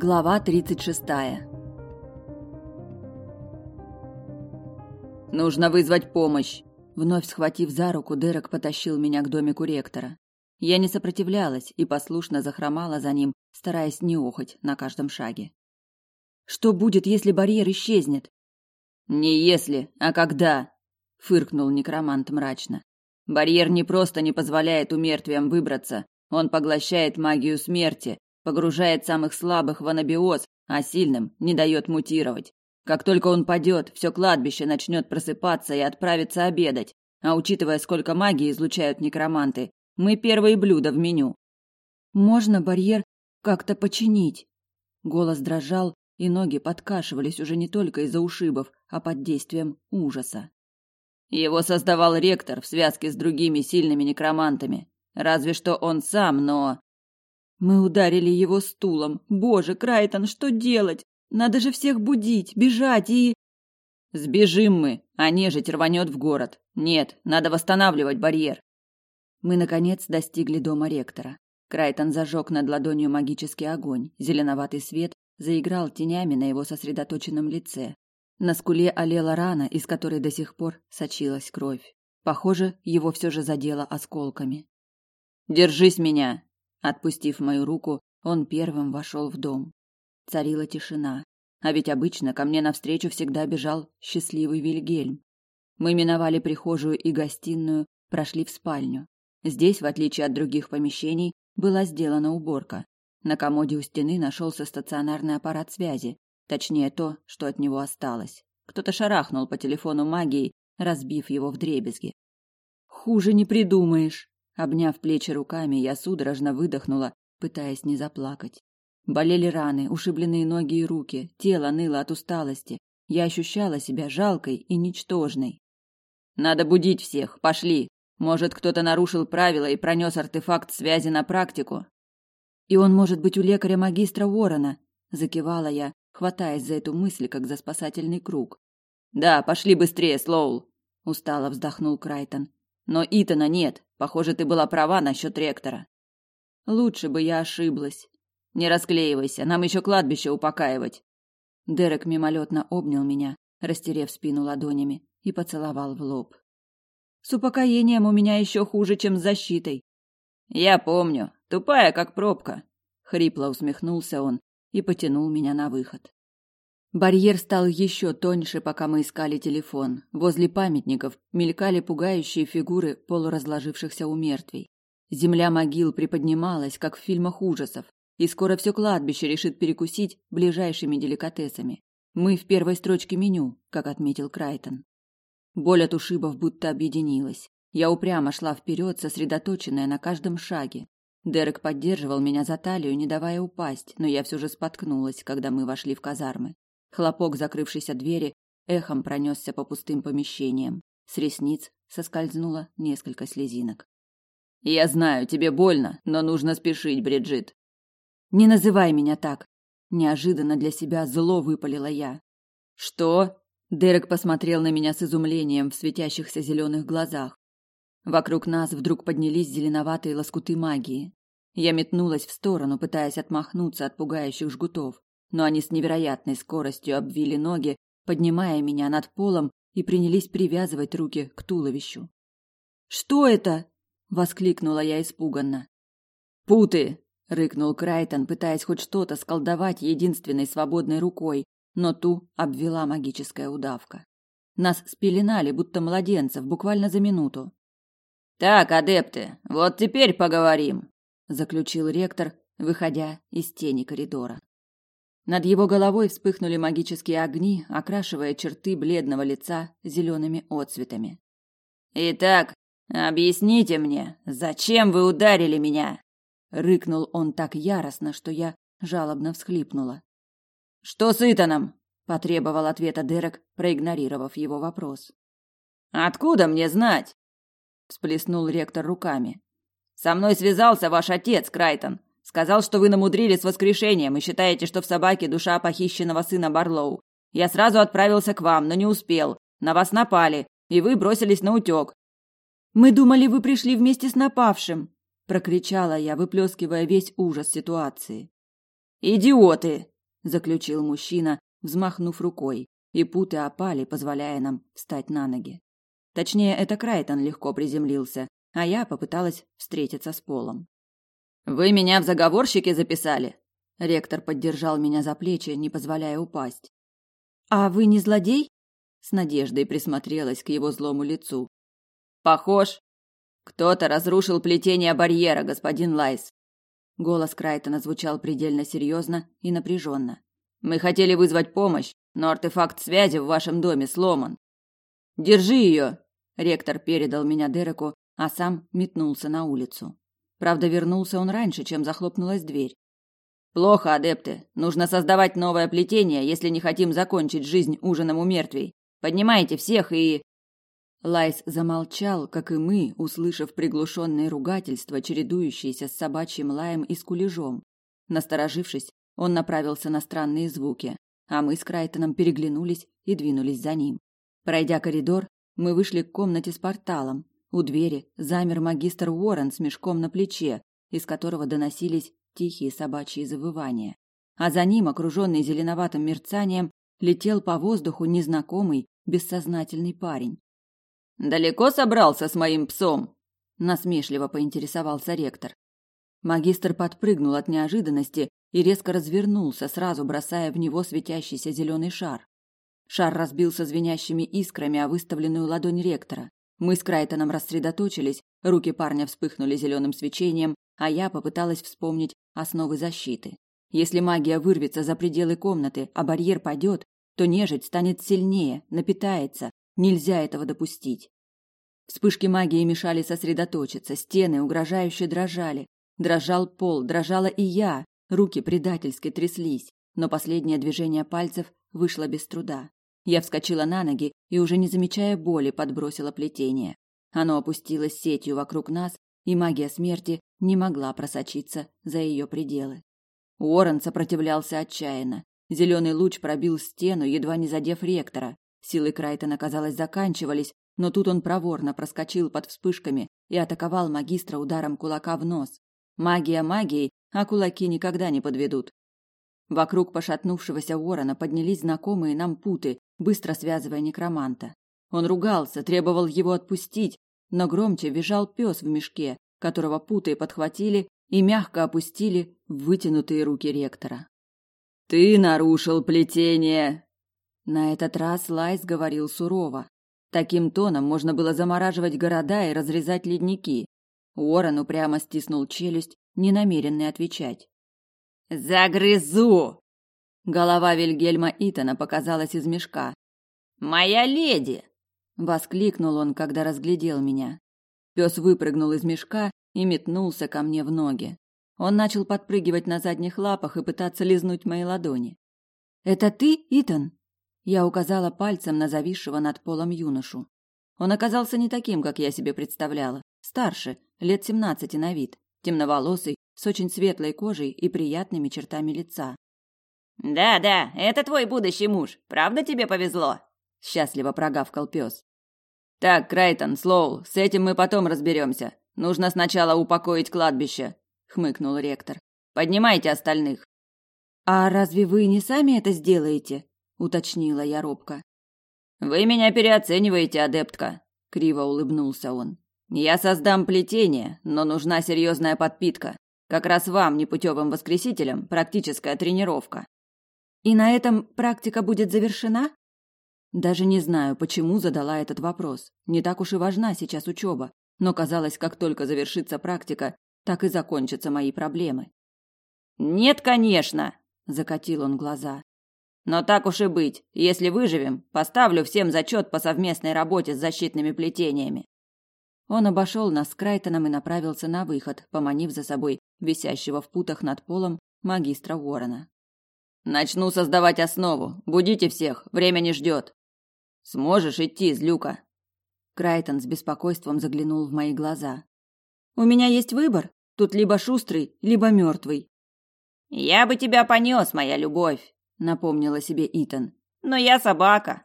Глава 36. Нужно вызвать помощь. Вновь схватив за руку, Дерек потащил меня к домику ректора. Я не сопротивлялась и послушно захромала за ним, стараясь не охоть на каждом шаге. Что будет, если барьер исчезнет? Не если, а когда, фыркнул некромант мрачно. Барьер не просто не позволяет умертвиям выбраться, он поглощает магию смерти, погружает самых слабых в анабиоз, а сильным не дает мутировать. Как только он падет, все кладбище начнет просыпаться и отправиться обедать. А учитывая, сколько магии излучают некроманты, мы первые блюда в меню. Можно барьер как-то починить? Голос дрожал, и ноги подкашивались уже не только из-за ушибов, а под действием ужаса. Его создавал ректор в связке с другими сильными некромантами. Разве что он сам, но... Мы ударили его стулом. Боже, Крайтон, что делать? Надо же всех будить, бежать и... Сбежим мы, а нежить рванет в город. Нет, надо восстанавливать барьер. Мы, наконец, достигли дома ректора. Крайтон зажег над ладонью магический огонь. Зеленоватый свет заиграл тенями на его сосредоточенном лице. На скуле олела рана, из которой до сих пор сочилась кровь. Похоже, его все же задело осколками. «Держись меня!» Отпустив мою руку, он первым вошел в дом. Царила тишина, а ведь обычно ко мне навстречу всегда бежал счастливый Вильгельм. Мы миновали прихожую и гостиную, прошли в спальню. Здесь, в отличие от других помещений, была сделана уборка. На комоде у стены нашелся стационарный аппарат связи, точнее то, что от него осталось. Кто-то шарахнул по телефону магией, разбив его вдребезги. Хуже не придумаешь, Обняв плечи руками, я судорожно выдохнула, пытаясь не заплакать. Болели раны, ушибленные ноги и руки, тело ныло от усталости. Я ощущала себя жалкой и ничтожной. Надо будить всех, пошли. Может, кто-то нарушил правила и пронес артефакт связи на практику. И он может быть у лекаря-магистра Уоррена, закивала я, хватаясь за эту мысль, как за спасательный круг. Да, пошли быстрее, Слоул, устало вздохнул Крайтон. Но Итана нет. Похоже, ты была права насчет ректора. Лучше бы я ошиблась. Не расклеивайся, нам еще кладбище упокаивать. Дерек мимолетно обнял меня, растерев спину ладонями, и поцеловал в лоб. С упокоением у меня еще хуже, чем с защитой. Я помню, тупая как пробка. Хрипло усмехнулся он и потянул меня на выход. Барьер стал еще тоньше, пока мы искали телефон. Возле памятников мелькали пугающие фигуры полуразложившихся умертвий. Земля могил приподнималась, как в фильмах ужасов, и скоро все кладбище решит перекусить ближайшими деликатесами. Мы в первой строчке меню, как отметил Крайтон. Боль от ушибов будто объединилась. Я упрямо шла вперед, сосредоточенная на каждом шаге. Дерек поддерживал меня за талию, не давая упасть, но я все же споткнулась, когда мы вошли в казармы. Хлопок закрывшейся двери эхом пронесся по пустым помещениям. С ресниц соскользнуло несколько слезинок. «Я знаю, тебе больно, но нужно спешить, Бриджит». «Не называй меня так!» Неожиданно для себя зло выпалила я. «Что?» Дерек посмотрел на меня с изумлением в светящихся зеленых глазах. Вокруг нас вдруг поднялись зеленоватые лоскуты магии. Я метнулась в сторону, пытаясь отмахнуться от пугающих жгутов но они с невероятной скоростью обвили ноги, поднимая меня над полом и принялись привязывать руки к туловищу. «Что это?» — воскликнула я испуганно. «Путы!» — рыкнул Крайтон, пытаясь хоть что-то сколдовать единственной свободной рукой, но ту обвела магическая удавка. Нас спеленали, будто младенцев, буквально за минуту. «Так, адепты, вот теперь поговорим», — заключил ректор, выходя из тени коридора. Над его головой вспыхнули магические огни, окрашивая черты бледного лица зелеными отцветами. «Итак, объясните мне, зачем вы ударили меня?» Рыкнул он так яростно, что я жалобно всхлипнула. «Что с Итаном?» – потребовал ответа Дерек, проигнорировав его вопрос. «Откуда мне знать?» – всплеснул ректор руками. «Со мной связался ваш отец, Крайтон. Сказал, что вы намудрили с воскрешением и считаете, что в собаке душа похищенного сына Барлоу. Я сразу отправился к вам, но не успел. На вас напали, и вы бросились на утек. Мы думали, вы пришли вместе с напавшим, прокричала я, выплескивая весь ужас ситуации. Идиоты, заключил мужчина, взмахнув рукой, и путы опали, позволяя нам встать на ноги. Точнее, это Крайтон легко приземлился, а я попыталась встретиться с полом. Вы меня в заговорщики записали? Ректор поддержал меня за плечи, не позволяя упасть. А вы не злодей? С надеждой присмотрелась к его злому лицу. Похож. Кто-то разрушил плетение барьера, господин Лайс. Голос Крайтона звучал предельно серьезно и напряженно. Мы хотели вызвать помощь, но артефакт связи в вашем доме сломан. Держи ее. Ректор передал меня Дереку, а сам метнулся на улицу. Правда, вернулся он раньше, чем захлопнулась дверь. Плохо, адепты. Нужно создавать новое плетение, если не хотим закончить жизнь ужином умертвий. Поднимайте всех и Лайс замолчал, как и мы, услышав приглушенные ругательства, чередующиеся с собачьим лаем и скулежом. Насторожившись, он направился на странные звуки, а мы с Крайтоном переглянулись и двинулись за ним. Пройдя коридор, мы вышли к комнате с порталом. У двери замер магистр Уоррен с мешком на плече, из которого доносились тихие собачьи завывания. А за ним, окруженный зеленоватым мерцанием, летел по воздуху незнакомый, бессознательный парень. Далеко собрался с моим псом? насмешливо поинтересовался ректор. Магистр подпрыгнул от неожиданности и резко развернулся, сразу бросая в него светящийся зеленый шар. Шар разбился звенящими искрами о выставленную ладонь ректора. Мы с Крайтоном рассредоточились, руки парня вспыхнули зеленым свечением, а я попыталась вспомнить основы защиты. Если магия вырвется за пределы комнаты, а барьер падет, то нежить станет сильнее, напитается, Нельзя этого допустить. Вспышки магии мешали сосредоточиться, стены угрожающе дрожали. Дрожал пол, дрожала и я, руки предательски тряслись, но последнее движение пальцев вышло без труда. Я вскочила на ноги и, уже не замечая боли, подбросила плетение. Оно опустилось сетью вокруг нас, и магия смерти не могла просочиться за ее пределы. Уоррен сопротивлялся отчаянно. Зеленый луч пробил стену, едва не задев ректора. Силы Крайтона, казалось, заканчивались, но тут он проворно проскочил под вспышками и атаковал магистра ударом кулака в нос. Магия магией, а кулаки никогда не подведут. Вокруг пошатнувшегося ворона поднялись знакомые нам путы, быстро связывая некроманта. Он ругался, требовал его отпустить, но громче визжал пес в мешке, которого путы подхватили и мягко опустили в вытянутые руки ректора. «Ты нарушил плетение!» На этот раз Лайс говорил сурово. Таким тоном можно было замораживать города и разрезать ледники. Уоррен упрямо стиснул челюсть, не намеренный отвечать. «Загрызу!» Голова Вильгельма Итана показалась из мешка. «Моя леди!» — воскликнул он, когда разглядел меня. Пес выпрыгнул из мешка и метнулся ко мне в ноги. Он начал подпрыгивать на задних лапах и пытаться лизнуть мои ладони. «Это ты, Итан?» Я указала пальцем на зависшего над полом юношу. Он оказался не таким, как я себе представляла. Старше, лет семнадцати на вид, темноволосый, с очень светлой кожей и приятными чертами лица. «Да, да, это твой будущий муж. Правда тебе повезло?» – счастливо прогавкал пес. «Так, Крайтон, Слоул, с этим мы потом разберемся. Нужно сначала упокоить кладбище», – хмыкнул ректор. «Поднимайте остальных». «А разве вы не сами это сделаете?» уточнила я робко. Вы меня переоцениваете, адептка, криво улыбнулся он. Я создам плетение, но нужна серьезная подпитка. Как раз вам, непутевым воскресителям, практическая тренировка. И на этом практика будет завершена? Даже не знаю, почему задала этот вопрос. Не так уж и важна сейчас учеба, но казалось, как только завершится практика, так и закончатся мои проблемы. Нет, конечно, закатил он глаза. Но так уж и быть, если выживем, поставлю всем зачет по совместной работе с защитными плетениями. Он обошел нас с Крайтоном и направился на выход, поманив за собой висящего в путах над полом магистра Ворона. Начну создавать основу. Будите всех, время не ждет. Сможешь идти, злюка. Крайтон с беспокойством заглянул в мои глаза. У меня есть выбор. Тут либо шустрый, либо мертвый. Я бы тебя понес, моя любовь напомнила себе Итан. Но я собака.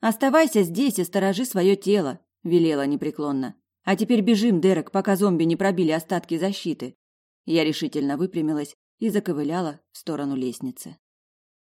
Оставайся здесь и сторожи свое тело, велела непреклонно. А теперь бежим, Дерек, пока зомби не пробили остатки защиты. Я решительно выпрямилась и заковыляла в сторону лестницы.